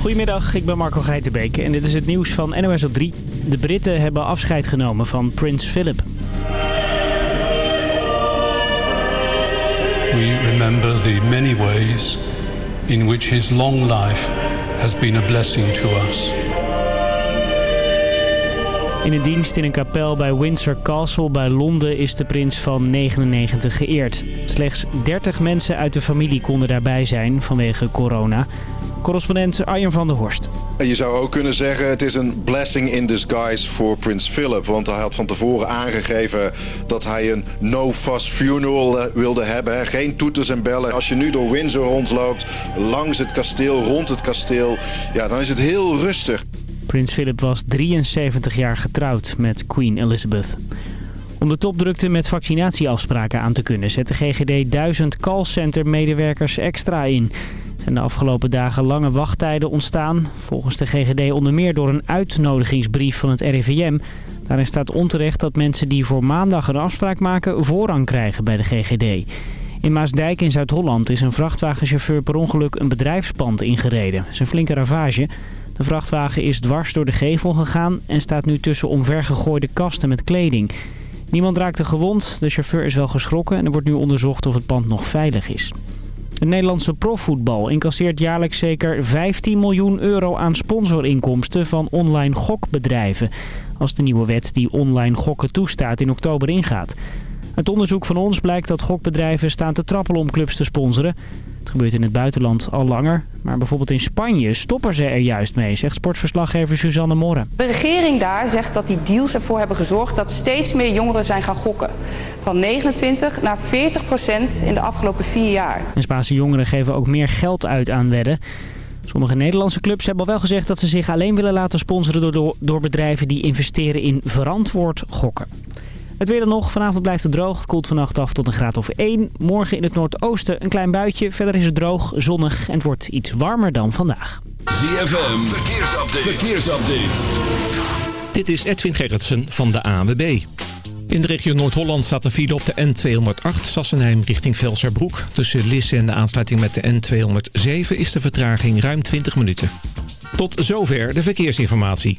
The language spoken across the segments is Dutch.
Goedemiddag, ik ben Marco Geitenbeek en dit is het nieuws van NOS op 3. De Britten hebben afscheid genomen van Prins Philip. We remember the many ways in which his long life has been a blessing to us. In een dienst in een kapel bij Windsor Castle bij Londen is de prins van 99 geëerd. Slechts 30 mensen uit de familie konden daarbij zijn vanwege corona. Correspondent Arjen van der Horst. Je zou ook kunnen zeggen het is een blessing in disguise voor prins Philip. Want hij had van tevoren aangegeven dat hij een no-fuss funeral eh, wilde hebben. Geen toeters en bellen. Als je nu door Windsor rondloopt, langs het kasteel, rond het kasteel... ja, dan is het heel rustig. Prins Philip was 73 jaar getrouwd met Queen Elizabeth. Om de topdrukte met vaccinatieafspraken aan te kunnen... zet de GGD 1000 callcenter-medewerkers extra in zijn de afgelopen dagen lange wachttijden ontstaan. Volgens de GGD onder meer door een uitnodigingsbrief van het RIVM. Daarin staat onterecht dat mensen die voor maandag een afspraak maken voorrang krijgen bij de GGD. In Maasdijk in Zuid-Holland is een vrachtwagenchauffeur per ongeluk een bedrijfspand ingereden. Dat is een flinke ravage. De vrachtwagen is dwars door de gevel gegaan en staat nu tussen omvergegooide kasten met kleding. Niemand raakte gewond, de chauffeur is wel geschrokken en er wordt nu onderzocht of het pand nog veilig is. Het Nederlandse profvoetbal incasseert jaarlijks zeker 15 miljoen euro aan sponsorinkomsten van online gokbedrijven. Als de nieuwe wet die online gokken toestaat in oktober ingaat. Uit onderzoek van ons blijkt dat gokbedrijven staan te trappelen om clubs te sponsoren. Het gebeurt in het buitenland al langer. Maar bijvoorbeeld in Spanje stoppen ze er juist mee, zegt sportverslaggever Suzanne Morre. De regering daar zegt dat die deals ervoor hebben gezorgd dat steeds meer jongeren zijn gaan gokken. Van 29 naar 40 procent in de afgelopen vier jaar. En Spaanse jongeren geven ook meer geld uit aan wedden. Sommige Nederlandse clubs hebben al wel gezegd dat ze zich alleen willen laten sponsoren door, door bedrijven die investeren in verantwoord gokken. Het weer dan nog. Vanavond blijft het droog. Het koelt vannacht af tot een graad of 1. Morgen in het noordoosten een klein buitje. Verder is het droog, zonnig en het wordt iets warmer dan vandaag. ZFM, verkeersupdate. verkeersupdate. Dit is Edwin Gerritsen van de ANWB. In de regio Noord-Holland staat een file op de N208 Sassenheim richting Velserbroek. Tussen Lisse en de aansluiting met de N207 is de vertraging ruim 20 minuten. Tot zover de verkeersinformatie.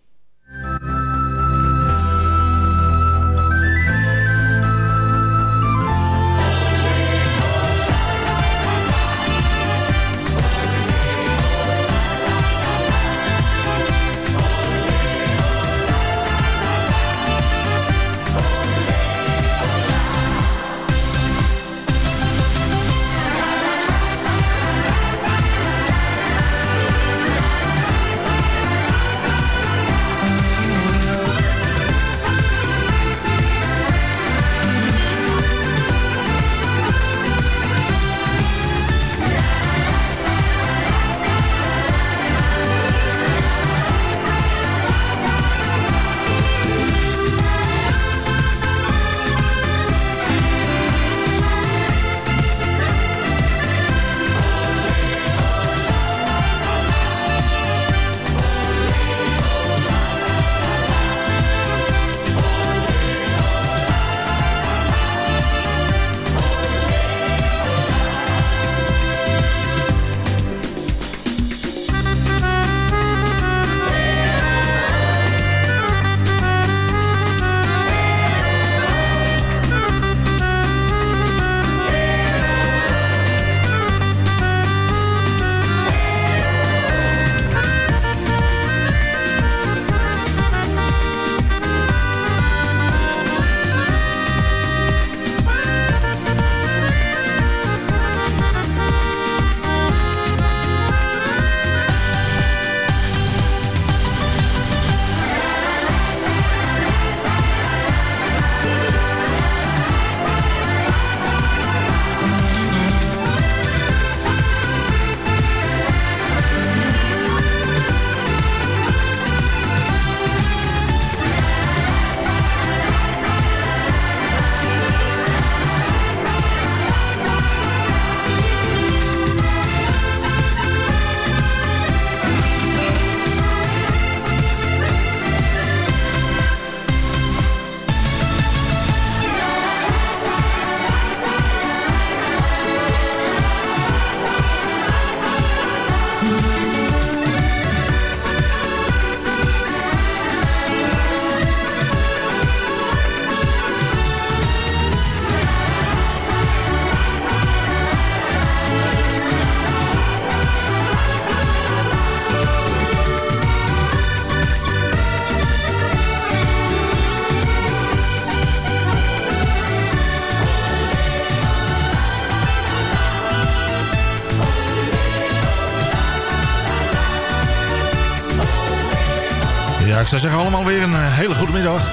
Zou zeggen allemaal weer een eh, hele goede middag.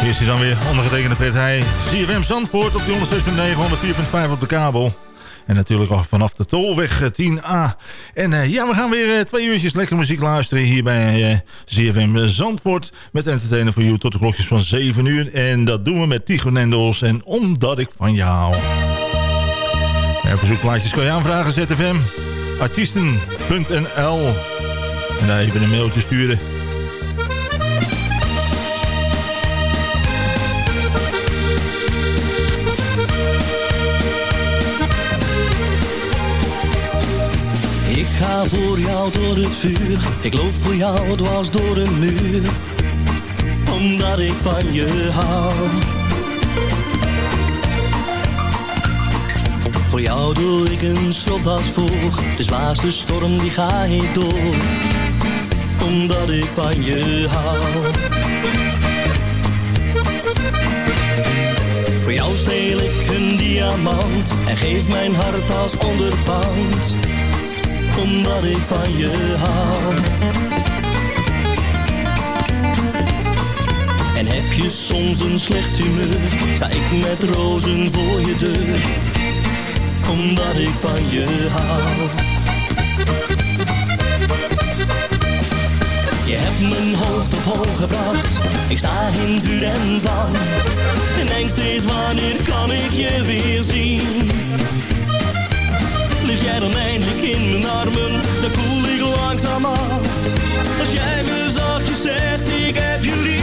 Hier is hij dan weer, ondergetekende Fred Heij. CFM Zandvoort op die 106.9, 104.5 op de kabel. En natuurlijk vanaf de Tolweg 10A. Eh, en uh, ja, we gaan weer twee uurtjes lekker muziek luisteren hier bij uh, ZFM Zandvoort. Met Entertainer voor You tot de klokjes van 7 uur. En dat doen we met Tigo Nendels en Omdat ik van jou. En verzoekplaatjes kan je aanvragen ZFM. Artiesten.nl En daar even een mailtje sturen. Ga voor jou door het vuur, ik loop voor jou dwars door een muur, omdat ik van je hou. Voor jou doe ik een dat volg, de zwaarste storm die ga ik door, omdat ik van je hou. Voor jou steel ik een diamant en geef mijn hart als onderpand omdat ik van je hou. En heb je soms een slecht humeur, sta ik met rozen voor je deur, omdat ik van je hou. Je hebt mijn hoofd op hoog gebracht, ik sta in vuur en vlam. En denk steeds wanneer kan ik je weer zien lig jij dan eindelijk in mijn armen, dan koel ik langzaam af. Als jij me zachtjes zegt, ik heb je lief.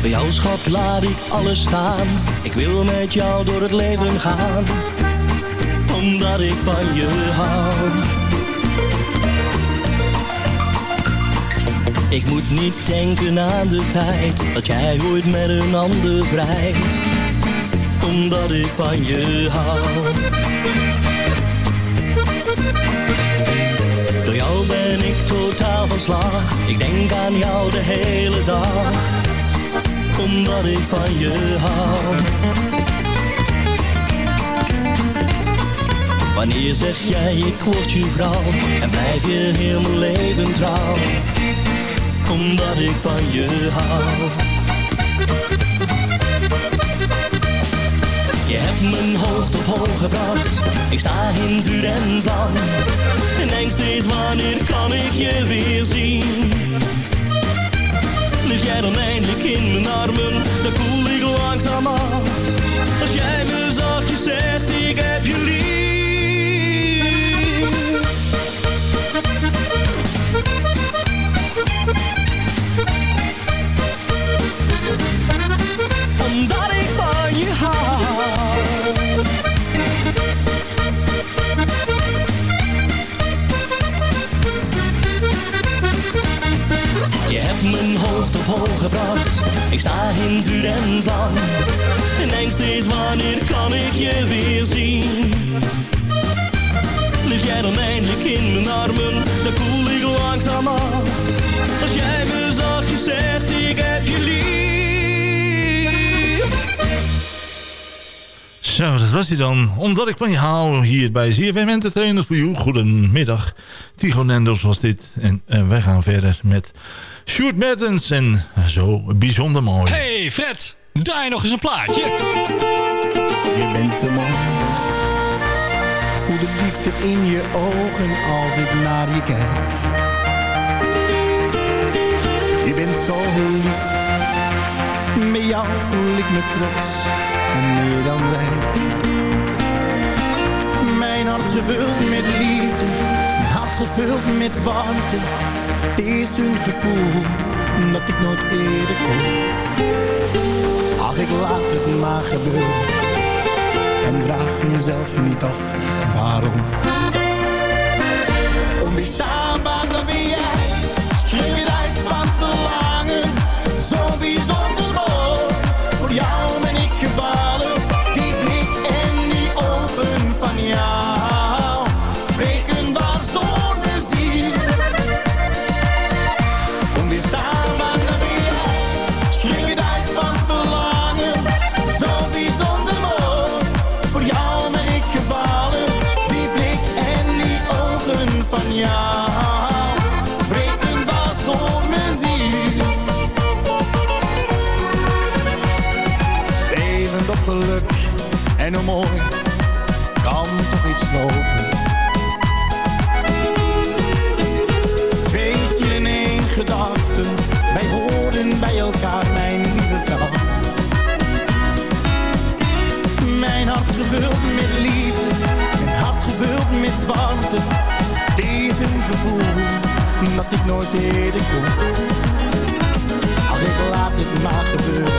Bij jou schat laat ik alles staan, ik wil met jou door het leven gaan. Omdat ik van je hou. Ik moet niet denken aan de tijd dat jij ooit met een ander vrijt. Omdat ik van je hou. Door jou ben ik totaal van. Ik denk aan jou de hele dag. Omdat ik van je hou. Wanneer zeg jij ik word je vrouw en blijf je heel mijn leven trouw omdat ik van je hou. Je hebt mijn hoofd op hoog gebracht, ik sta in vuur en. En denk steeds wanneer kan ik je weer zien. Lig jij dan eindelijk in mijn armen, dan koel ik langzaam af. Als jij me zachtjes zegt, ik heb gebracht. Ik sta in vuur en vlam. En denk steeds wanneer kan ik je weer zien. Lig jij dan eindelijk in mijn armen, dan koel ik langzaam af. Als jij me zachtjes zegt, ik heb je lief. Zo, dat was hij dan. Omdat ik van je hou hier bij ZFM Entertainment voor You. Goedemiddag. Tigo Nendos was dit. En, en wij gaan verder met Sjoerd Mertens en zo bijzonder mooi. Hey Fred, draai nog eens een plaatje. Je bent te mooi. Voel de liefde in je ogen als ik naar je kijk. Je bent zo lief. Met jou voel ik me trots en meer dan rijk. Mijn hart gevuld met liefde, mijn hart gevuld met warmte. Het is een gevoel dat ik nooit eerder kon. Ach, ik laat het maar gebeuren en vraag mezelf niet af waarom. Onweerstaanbaar, dan ben jij, spring eruit van verlangen, zo bijzonder nooit eerder kon. Ik laat het maar gebeuren.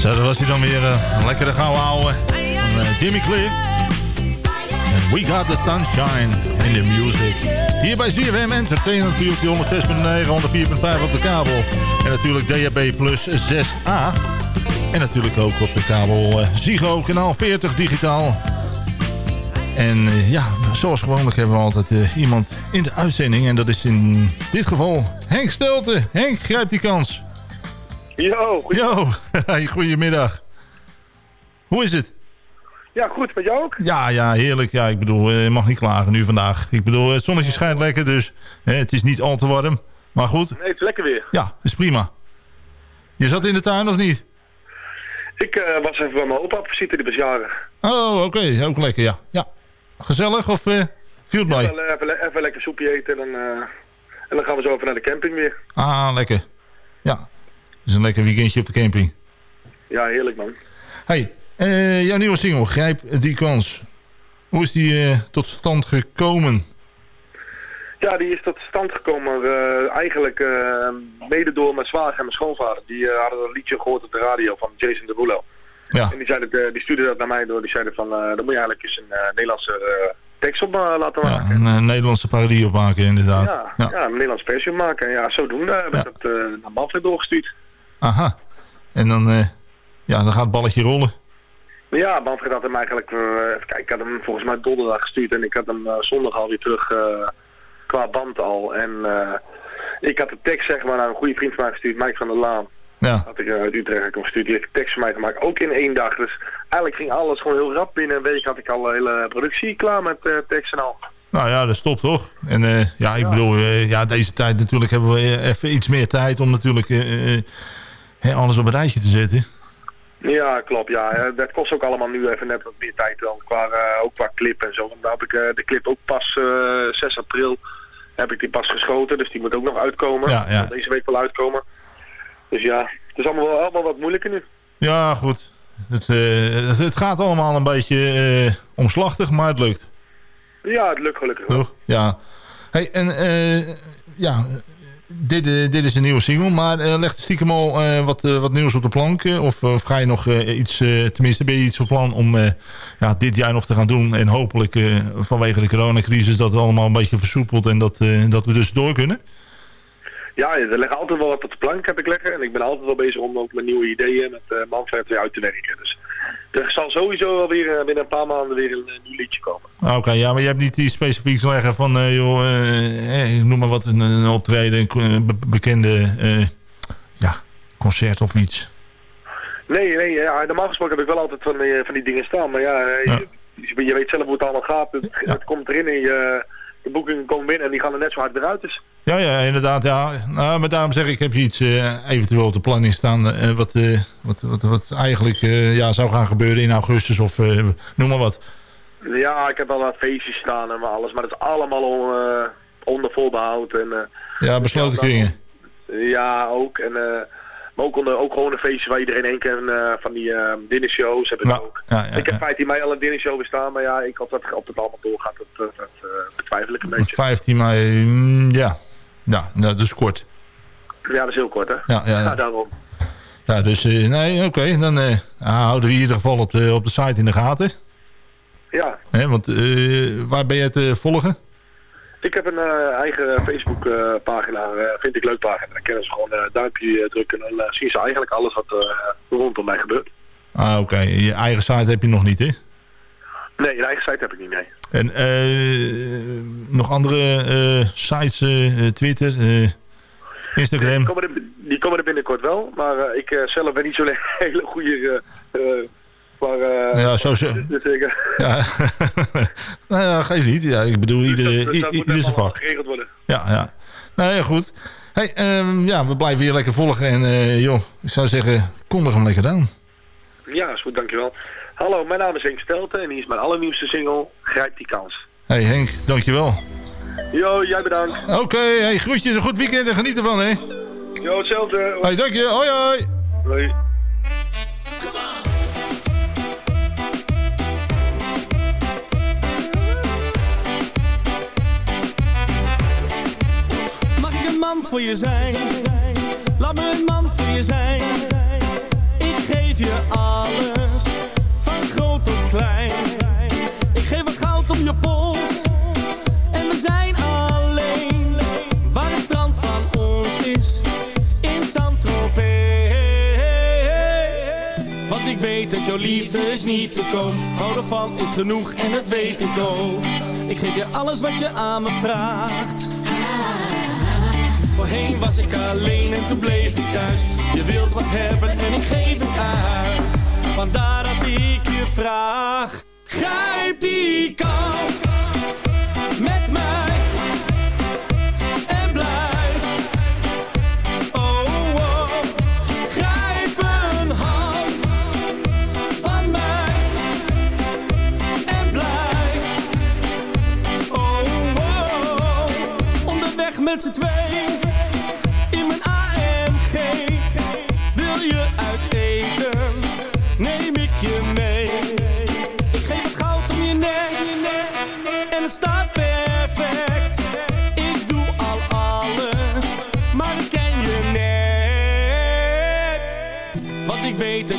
Zo, dat was hij dan weer eh, een lekkere gouden ouwe van eh, Jimmy Cliff. We Got The Sunshine in the Music. Hier bij ZFM Entertainment op 106.9, 104.5 op de kabel. En natuurlijk DHB plus 6A. En natuurlijk ook op de kabel uh, Zigo, kanaal 40 digitaal. En ja, zoals gewoonlijk hebben we altijd iemand in de uitzending. En dat is in dit geval Henk Stelte. Henk, grijp die kans. Yo, Yo, goedemiddag. Hoe is het? Ja, goed. Met jou ook? Ja, ja, heerlijk. Ja, ik bedoel, je mag niet klagen nu vandaag. Ik bedoel, het zonnetje schijnt lekker, dus hè, het is niet al te warm. Maar goed. Nee, het is lekker weer. Ja, is prima. Je zat in de tuin of niet? Ik uh, was even bij mijn opa op visite, die was. Oh, oké. Okay. Ook lekker, ja. ja. Gezellig of uh, viel het? Ja, even, even, even, lekker soepje eten en dan, uh, en dan gaan we zo over naar de camping weer. Ah, lekker. Ja. Dus een lekker weekendje op de camping. Ja, heerlijk man. Hey, uh, jouw nieuwe single, Grijp die kans. Hoe is die uh, tot stand gekomen? Ja, die is tot stand gekomen uh, eigenlijk mede door mijn zwager en mijn schoonvader. Die hadden een liedje gehoord op de radio van Jason Derulo. Ja. En die, zeiden, die stuurde dat naar mij door. Die zeiden van, dan moet je eigenlijk eens een Nederlandse tekst op laten maken. Ja, een Nederlandse parodie opmaken inderdaad. Ja, ja. ja een Nederlands versie maken. En ja, zodoende heb ik dat naar Manfred doorgestuurd. Aha. En dan, uh, ja, dan gaat het balletje rollen. Ja, Manfred had hem eigenlijk... Uh, even kijken, ik had hem volgens mij donderdag gestuurd en ik had hem uh, zondag alweer terug qua band al. En ik had de tekst zeg maar naar een goede vriend van mij gestuurd, Mike van der Laan. Ja. Had ik uit Utrecht heb gestuurd. Die heeft de tekst voor mij gemaakt, ook in één dag. Dus eigenlijk ging alles gewoon heel rap. Binnen een week had ik al de hele productie klaar met tekst en al. Nou ja, dat stopt toch? En uh, ja, ik ja. bedoel, uh, ja, deze tijd natuurlijk hebben we even iets meer tijd om natuurlijk uh, alles op een rijtje te zetten. Ja, klopt. Ja. Dat kost ook allemaal nu even net wat meer tijd dan qua, ook qua clip en zo. Daar heb ik de clip ook pas 6 april heb ik die pas geschoten, dus die moet ook nog uitkomen. Ja, ja. Deze week wel uitkomen. Dus ja, het is allemaal, wel, allemaal wat moeilijker nu. Ja, goed. Het, het, het gaat allemaal een beetje omslachtig, maar het lukt. Ja, het lukt gelukkig wel. Ja. Hey, en uh, ja, dit, uh, dit is een nieuwe single, maar uh, legt stiekem al wat, wat nieuws op de plank? Of, of ga je nog iets, tenminste ben je iets van plan om ja, dit jaar nog te gaan doen? En hopelijk vanwege de coronacrisis dat het allemaal een beetje versoepelt en dat, dat we dus door kunnen? Ja, er liggen altijd wel wat op de plank, heb ik leggen. En ik ben altijd wel bezig om ook met nieuwe ideeën met uh, Manfred weer uit te werken. Dus er zal sowieso wel weer uh, binnen een paar maanden weer een, een nieuw liedje komen. Oké, okay, ja, maar je hebt niet die specifiek leggen van, uh, joh, eh, noem maar wat, een, een optreden, een be bekende ja, concert of iets. Nee, nee, ja, normaal gesproken heb ik wel altijd van die, van die dingen staan. Maar ja, ja. Je, je, weet zelf hoe het allemaal gaat. Het, ja. het komt erin en je, de boekingen komen binnen en die gaan er net zo hard eruit. Dus. Ja, ja, inderdaad. Ja. Nou, maar daarom zeg ik, heb je iets uh, eventueel op de planning staan... Uh, wat, uh, wat, wat, wat eigenlijk ja, zou gaan gebeuren in augustus of noem maar wat. Ja, ik heb wel wat feestjes staan en alles, maar dat is allemaal on, onder voorbehoud. En, ja, besloten kringen. Ja, ook. En, maar ook, onder, ook gewoon een feestje waar iedereen heen kan van die dinnershows heb ik ook. Ja, ja, ik heb 15 mei al een dinnershow bestaan, maar ja, ik, of dat, of dat allemaal doorgaat, dat, dat, dat betwijfel ik een beetje. 15 mei, mm, ja. Ja, nou, dat is kort. Ja, dat is heel kort, hè? Ja, ja, daarom. Ja, dus, uh, nee, oké. Okay, dan uh, houden we in ieder geval op de, op de site in de gaten. Ja. He, want waar ben je te volgen? Ik heb een eigen Facebook pagina, vind ik leuk pagina. Dan kunnen ze gewoon een duimpje drukken en dan zien ze eigenlijk alles wat rondom mij gebeurt. Ah, oké. Okay. Je eigen site heb je nog niet, hè? Nee, een eigen site heb ik niet, nee. En uh, nog andere uh, sites, uh, Twitter, Instagram? Die komen, er, die komen er binnenkort wel, maar ik zelf ben niet zo'n hele goede... maar, ja, zo... Dus ik, ja. nou ja, geef niet. Ja, ik bedoel, ieder, dat, dat ieder zijn vak. geregeld worden. Ja, ja. Nou ja, goed. Hey, um, ja, we blijven hier lekker volgen en joh, ik zou zeggen, kondig hem lekker aan. Ja, is goed, dankjewel. Hallo, mijn naam is Henk Stelten en hier is mijn allernieuwste single, Grijp die kans. Hey Henk, dankjewel. Jo, jij bedankt. Oké, okay, hey, groetjes, een goed weekend en geniet ervan, hè. Jo, hetzelfde. Hey, dank je, hoi hoi. Hoi. een man voor je zijn. Laat me een man voor je zijn. Ik geef je alles, van groot tot klein. Ik geef wat goud om je pols. En we zijn alleen, waar het strand van ons is. In Saint-Tropez. Want ik weet dat jouw liefde is niet te koop. Gouden van is genoeg en dat weet ik ook. Ik geef je alles wat je aan me vraagt. Voorheen was ik alleen en toen bleef ik thuis. Je wilt wat hebben en ik geef het aan. Vandaar dat ik je vraag, grijp die kans.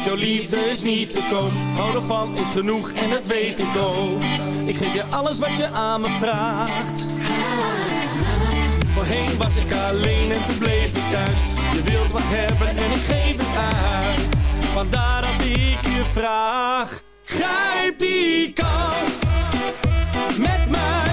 jouw liefde is niet te koop. Hou ervan is genoeg en dat weet ik ook. Ik geef je alles wat je aan me vraagt. Voorheen was ik alleen en toen bleef ik thuis. Je wilt wat hebben en ik geef het uit. Vandaar dat ik je vraag. Grijp die kans met mij.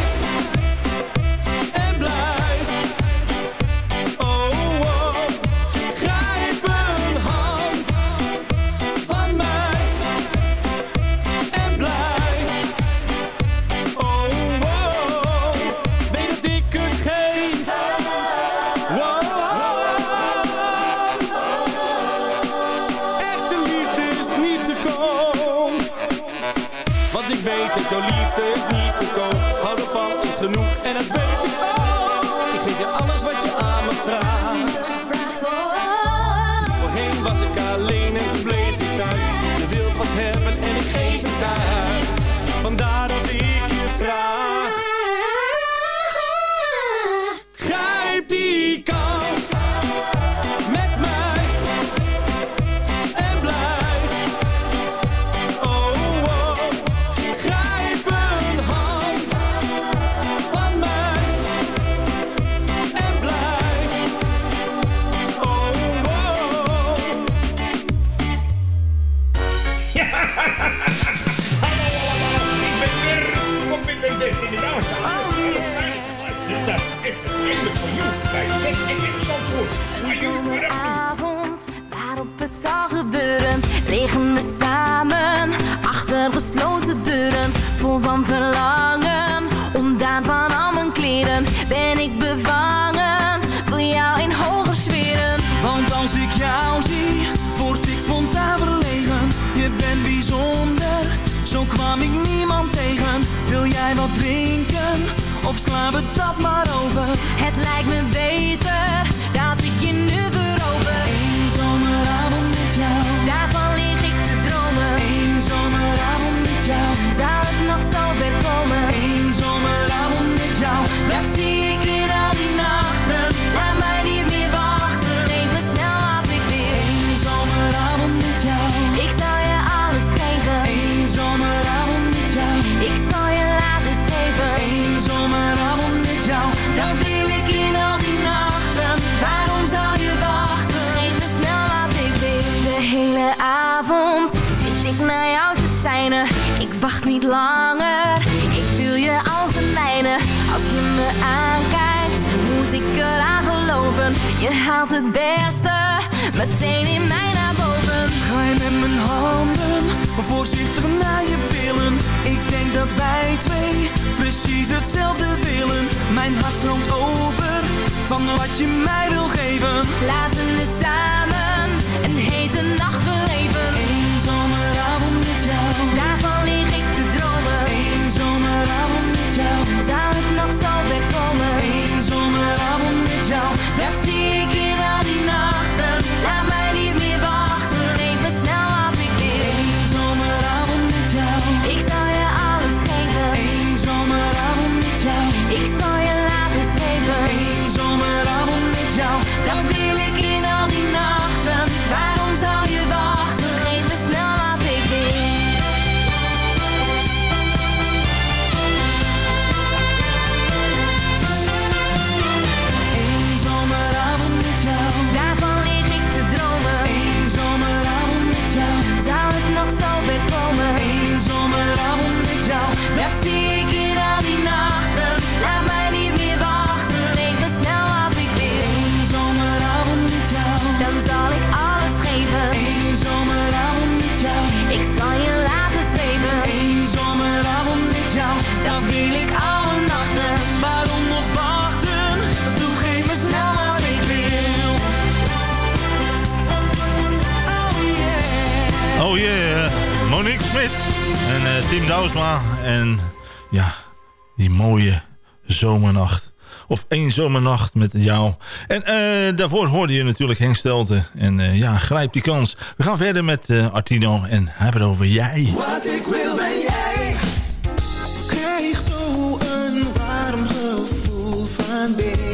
Mijn hart stroomt over van wat je mij wil geven. Laten we samen een hete nacht Tim Douwsma. En ja, die mooie zomernacht. Of één zomernacht met jou. En eh, daarvoor hoorde je natuurlijk Henk Stelten En eh, ja, grijp die kans. We gaan verder met eh, Artino en hebben het over jij. Wat ik wil ben jij. Krijg zo een warm gevoel van binnen.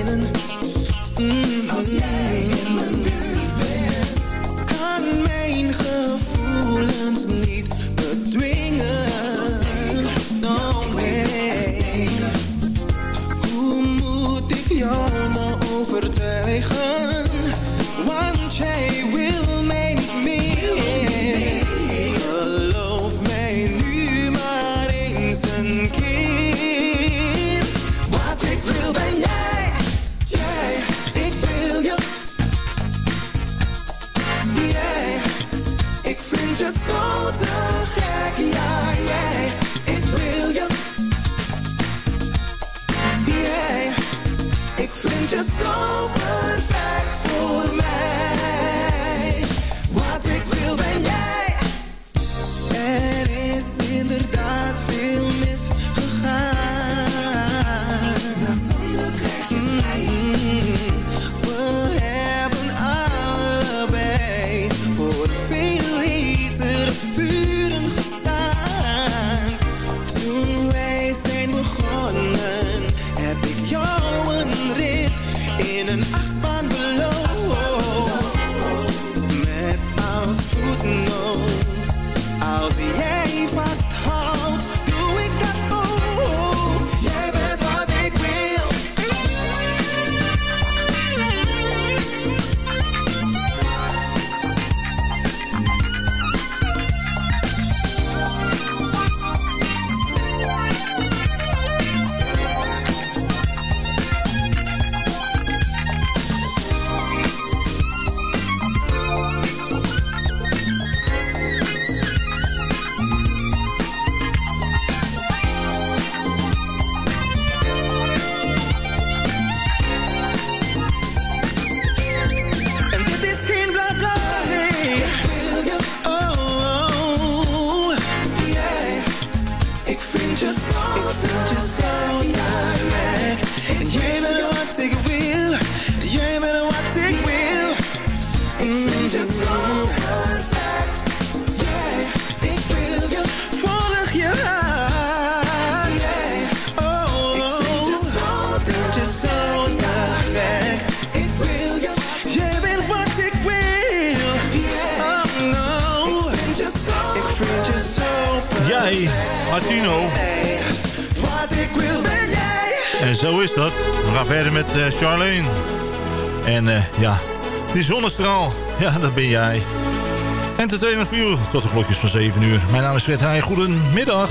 Martino. En zo is dat. We gaan verder met eh, Charlene. En eh, ja, die zonnestraal, ja, dat ben jij. Entertainment tot de klokjes van 7 uur. Mijn naam is Fred Heij, goedemiddag.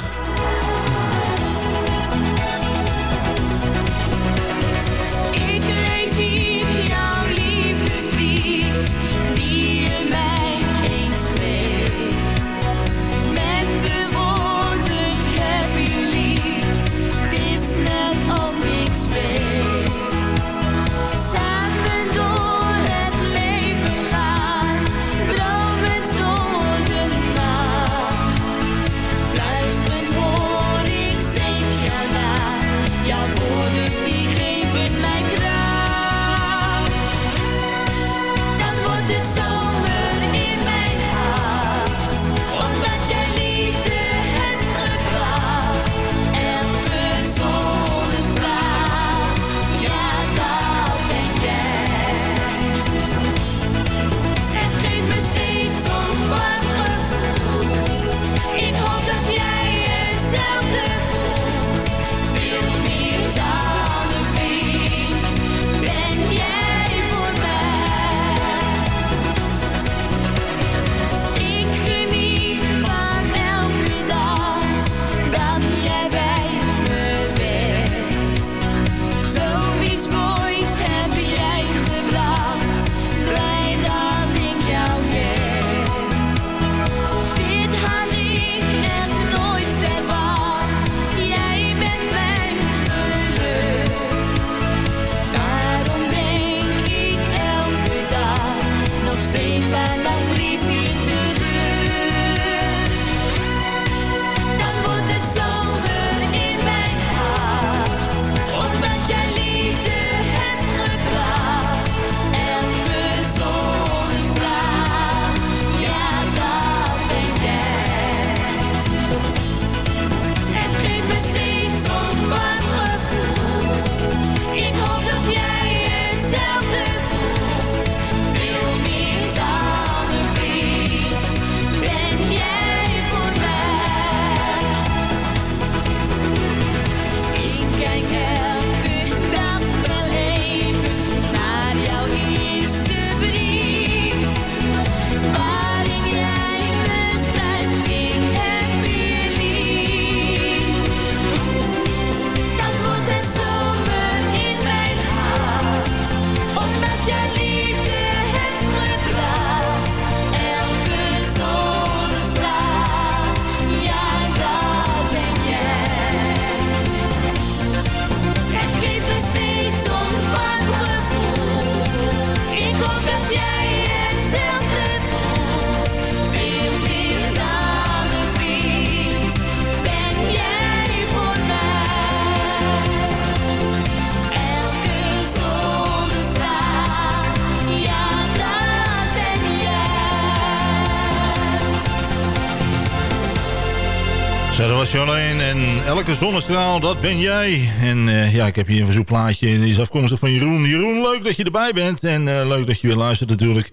Elke zonnestraal, dat ben jij. En uh, ja, ik heb hier een verzoekplaatje en die is afkomstig van Jeroen. Jeroen, leuk dat je erbij bent en uh, leuk dat je weer luistert natuurlijk.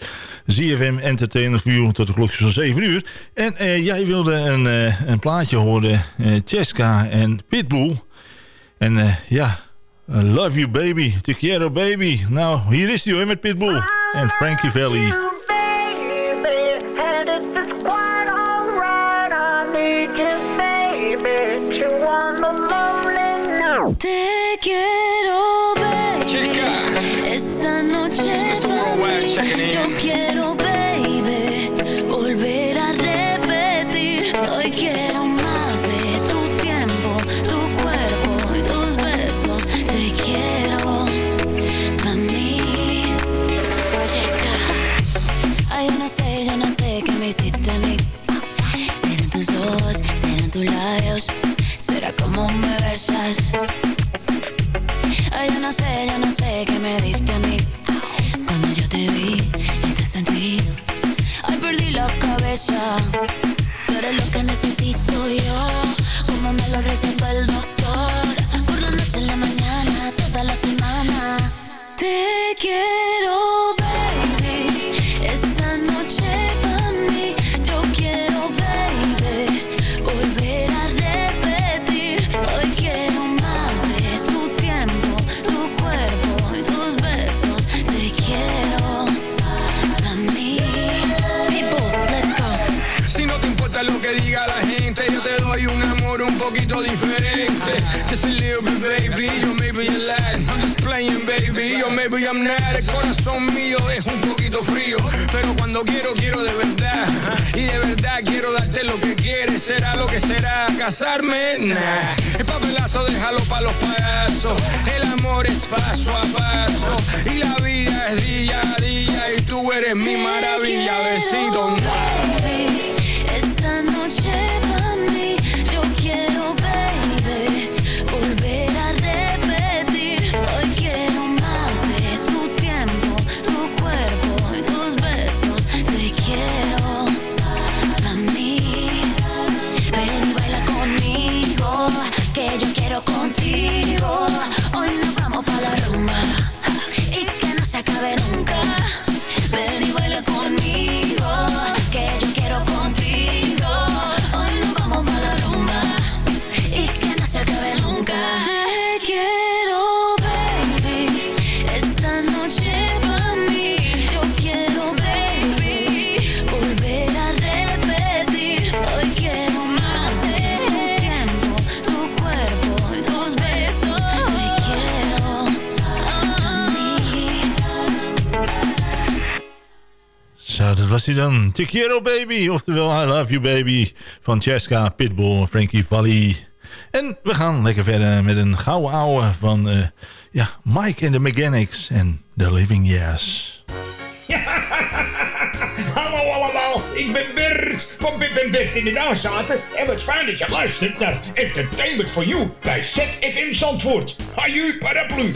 ZFM Entertainer View tot de klokjes van 7 uur. En uh, jij wilde een, een plaatje horen, Cheska en Pitbull. En ja, Love You Baby, Te Quiero Baby. Nou, hier is hij hoor met Pitbull en Frankie Valley. Te quiero, baby. Esta noche para mí yo quiero, baby. Volver a repetir. Hoy quiero más de tu tiempo, tu cuerpo y tus besos. Te quiero, mami. Chica, ay yo no sé, yo no sé qué me hiciste a mí. Serán tus ojos, serán tus labios, será cómo me besas. Yo no sé, yo no sé qué me diste a mí. Cuando yo te vi y te sentí Ay, perdí la cabeza. Tú eres lo que necesito yo Como me lo recetó el doctor. Por la noche, en la mañana, toda la semana. Te quiero, baby El corazón mío es un poquito frío, pero cuando quiero, quiero de verdad. Y de verdad quiero darte lo que quieres, será lo que será. Casarme, nah. El papelazo déjalo para los payasos. El amor es paso a paso. Y la vida es día a día. Y tú eres mi maravilla, besito. Esta noche hij dan. Te quiero baby, oftewel I love you baby. Van Cheska, Pitbull, Frankie Valli. En we gaan lekker verder met een gouden ouwe van uh, ja, Mike and the Mechanics en The Living Years. Hallo allemaal, ik ben Bert van Bip en Bert in de Nazaten. En wat fijn dat je luistert naar Entertainment for You bij ZFM Zandvoort. Haju paraplu.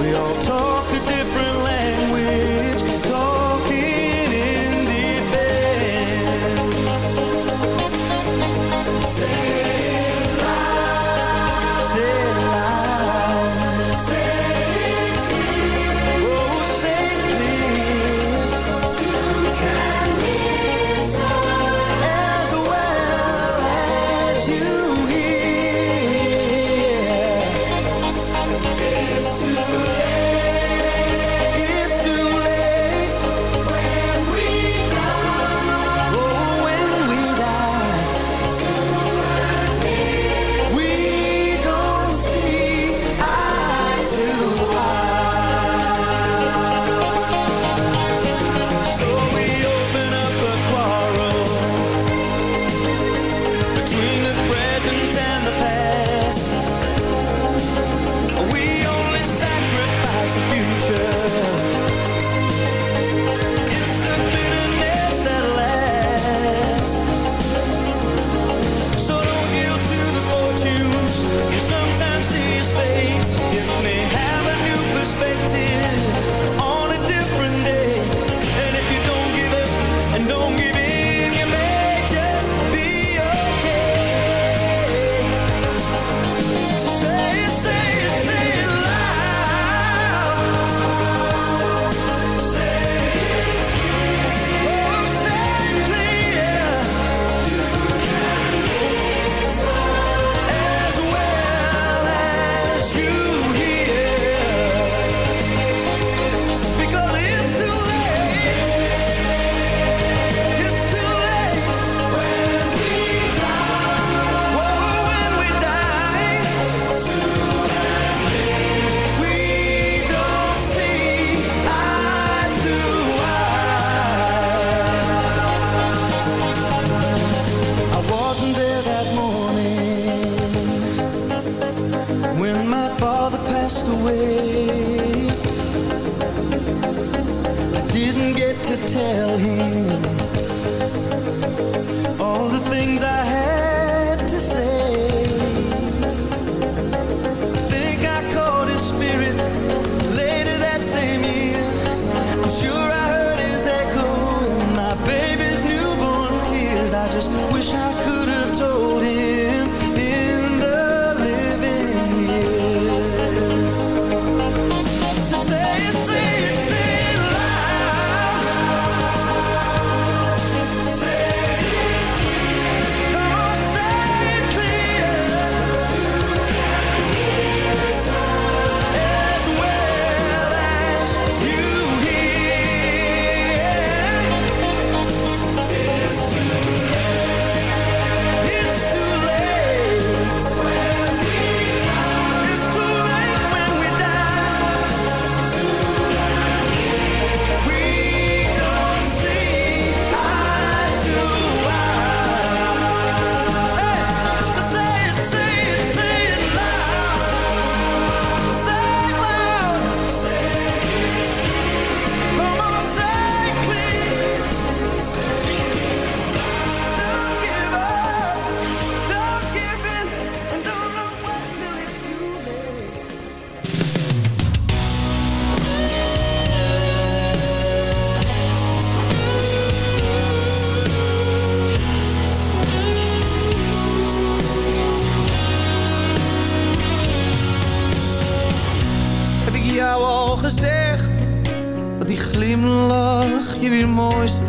We all talk.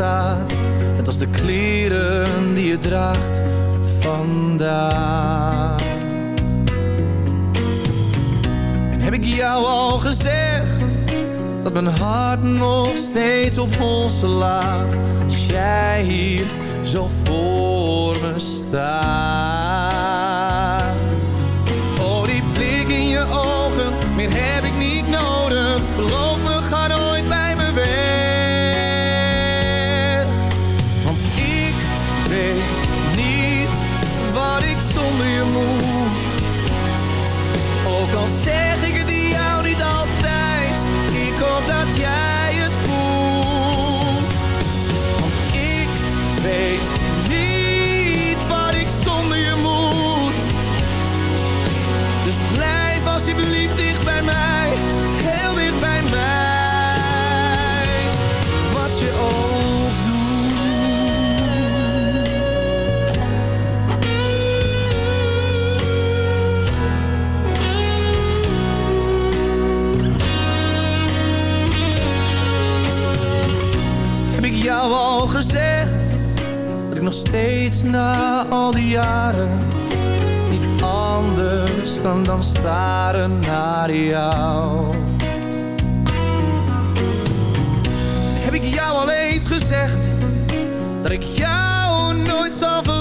Het Net als de kleren die je draagt vandaag. En heb ik jou al gezegd dat mijn hart nog steeds op ons laat? Als jij hier zo voor me staat. Steeds na al die jaren niet anders kan dan staren naar jou. Heb ik jou al eens gezegd dat ik jou nooit zal verlaten?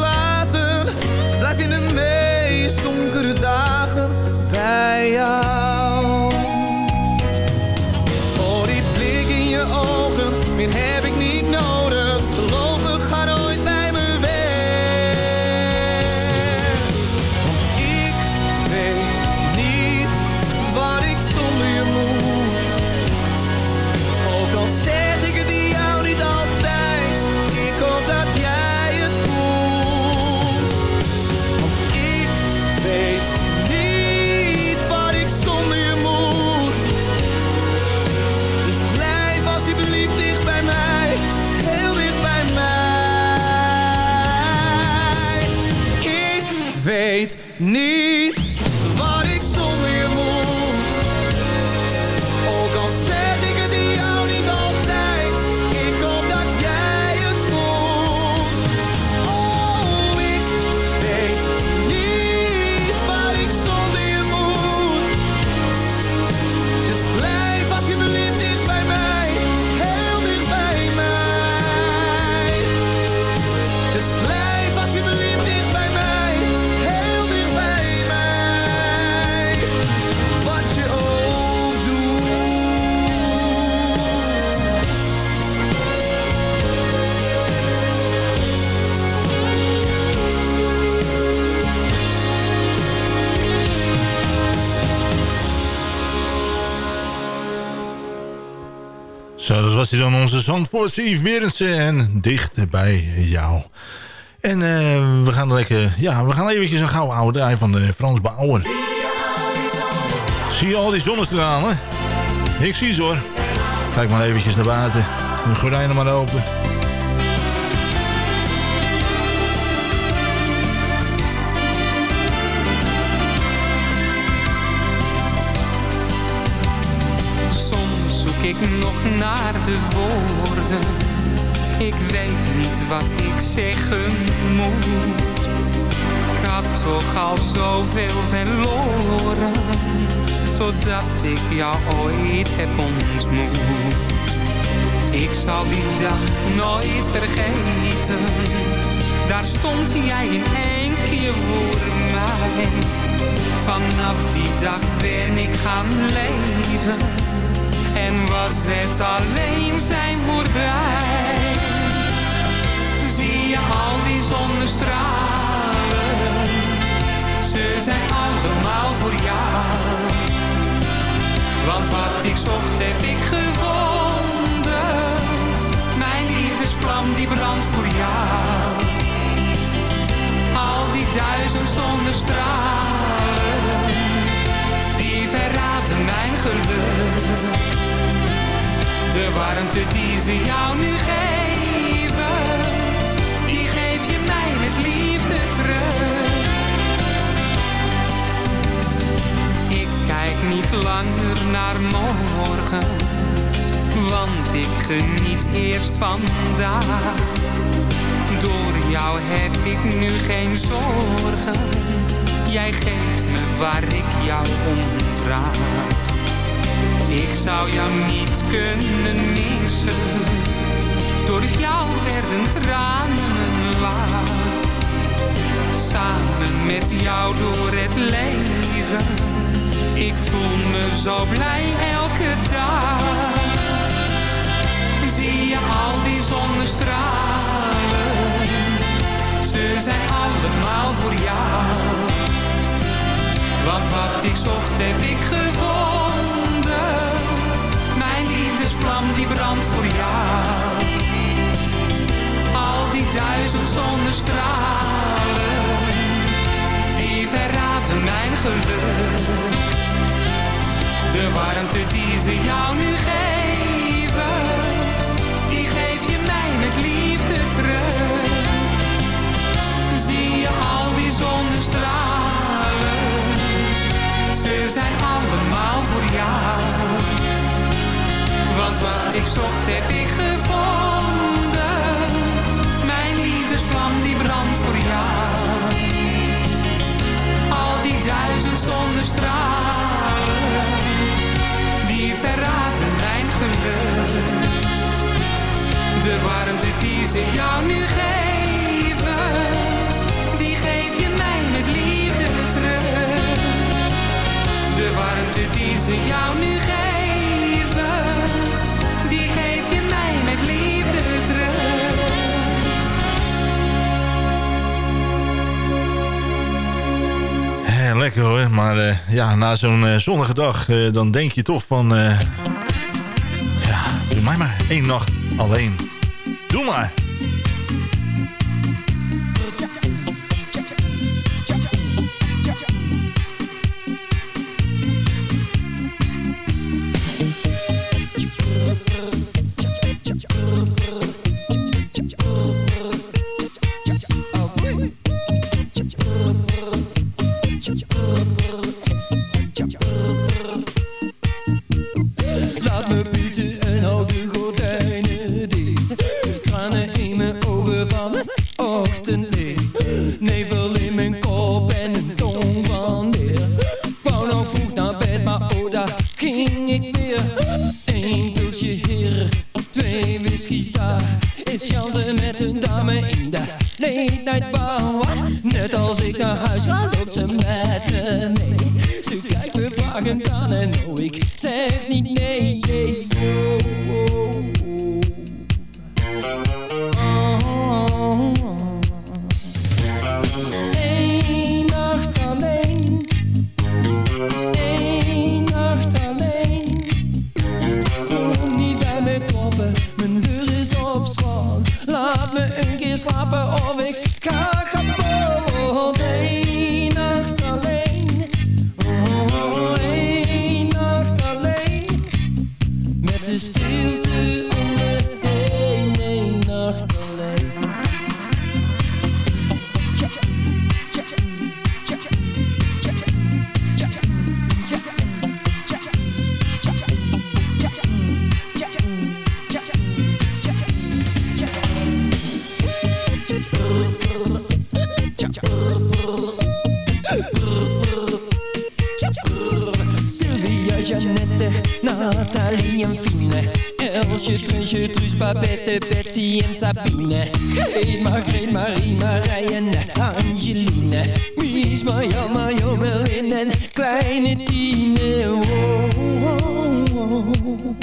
Was hij dan onze Zandvoortse Yves Berendsen en dicht bij jou. En eh, we gaan lekker, ja, we gaan eventjes een gouden oude draai van de Frans Bauer. Zie je al die zonnestralen? Ik zie ze hoor. Kijk maar eventjes naar buiten. De gordijnen maar open. Ik nog naar de woorden. Ik weet niet wat ik zeggen moet. Ik had toch al zoveel verloren. Totdat ik jou ooit heb ontmoet. Ik zal die dag nooit vergeten. Daar stond jij in één keer voor mij. Vanaf die dag ben ik gaan leven en was het alleen zijn voorbij. Zie je al die zonnestralen, ze zijn allemaal voor jou. Want wat ik zocht heb ik gevonden, mijn liefdesvlam die brandt voor jou. Al die duizend zonnestralen, die verraden mijn geluk. De warmte die ze jou nu geven, die geef je mij met liefde terug. Ik kijk niet langer naar morgen, want ik geniet eerst vandaag. Door jou heb ik nu geen zorgen, jij geeft me waar ik jou om vraag. Ik zou jou niet kunnen missen. Door jou werden tranen laag. Samen met jou door het leven. Ik voel me zo blij elke dag. Zie je al die zonnestralen. Ze zijn allemaal voor jou. Want wat ik zocht heb ik gevonden. Liefdesvlam die brandt voor jou. Al die duizend zonnestralen. Die verraden mijn geluk. De warmte die ze jou nu geven. Die geef je mij met liefde terug. Zie je al die zonnestralen. Wat ik zocht heb ik gevonden. Mijn liefdesvlam die brand voor jou. Al die duizend zonnestralen. Die verraden mijn geluk. De warmte die ze jou nu geven. Die geef je mij met liefde terug. De warmte die ze jou nu geven Lekker hoor. Maar eh, ja, na zo'n eh, zonnige dag, eh, dan denk je toch van... ja, doe mij maar één nacht alleen. Doe maar. en Angelina. Mies, Marjama, Jomelin en Kleine Tine. Oh, oh, oh.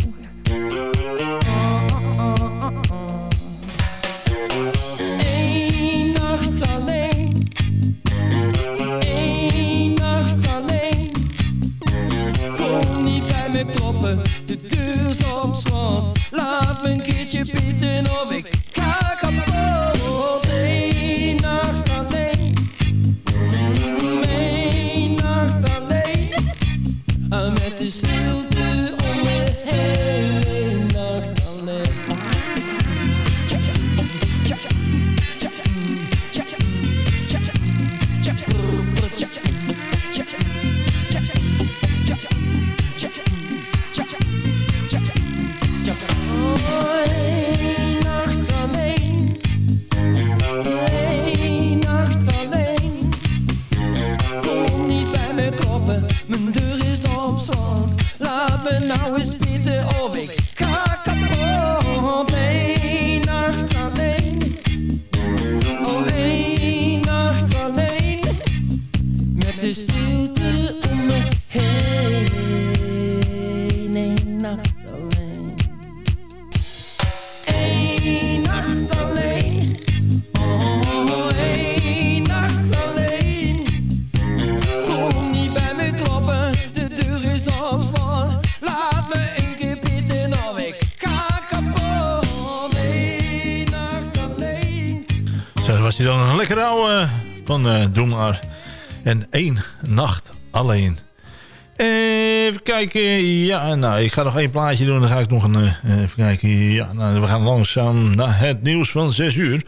Eh, ik ga nog één plaatje doen. Dan ga ik nog een... Uh, even kijken. Ja, nou, we gaan langzaam naar het nieuws van 6 uur.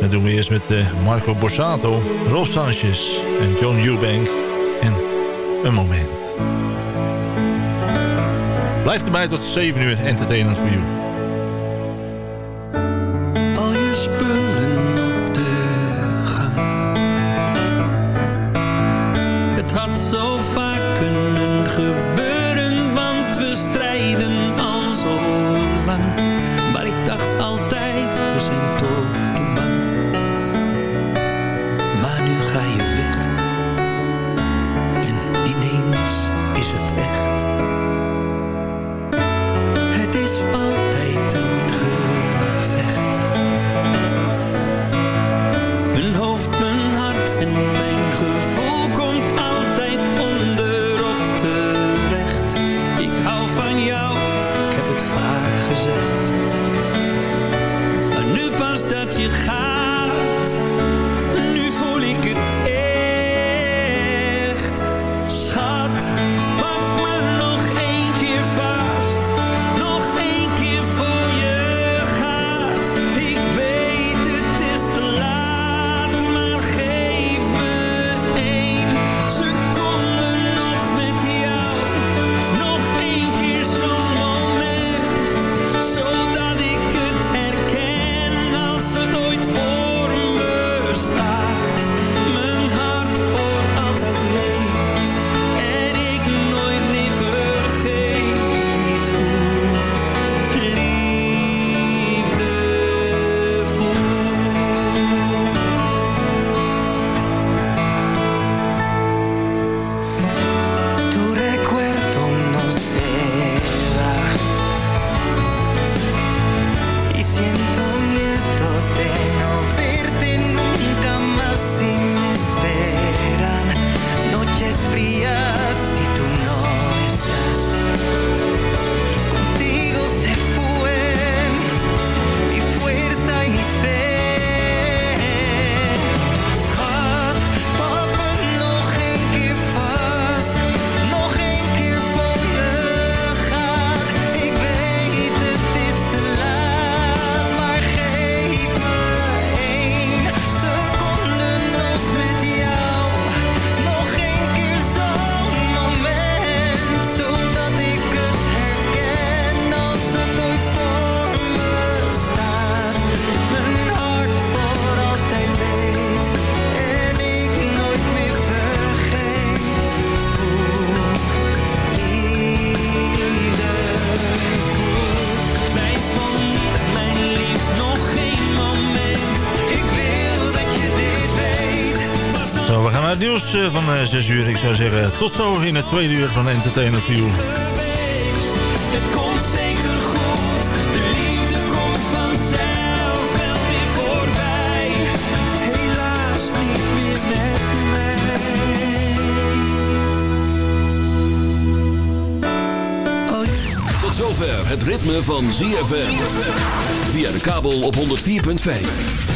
Dat doen we eerst met Marco Borsato, Rolf Sanchez en John Eubank. En een moment. Blijf erbij tot 7 uur. Entertainment voor jullie. van 6 eh, uur. Ik zou zeggen, tot zover in het tweede uur van Entertainment View. Het komt zeker goed, de liefde komt vanzelf wel weer voorbij. Helaas niet meer met mij. Oh tot zover het ritme van ZFM. Via de kabel op 104.5.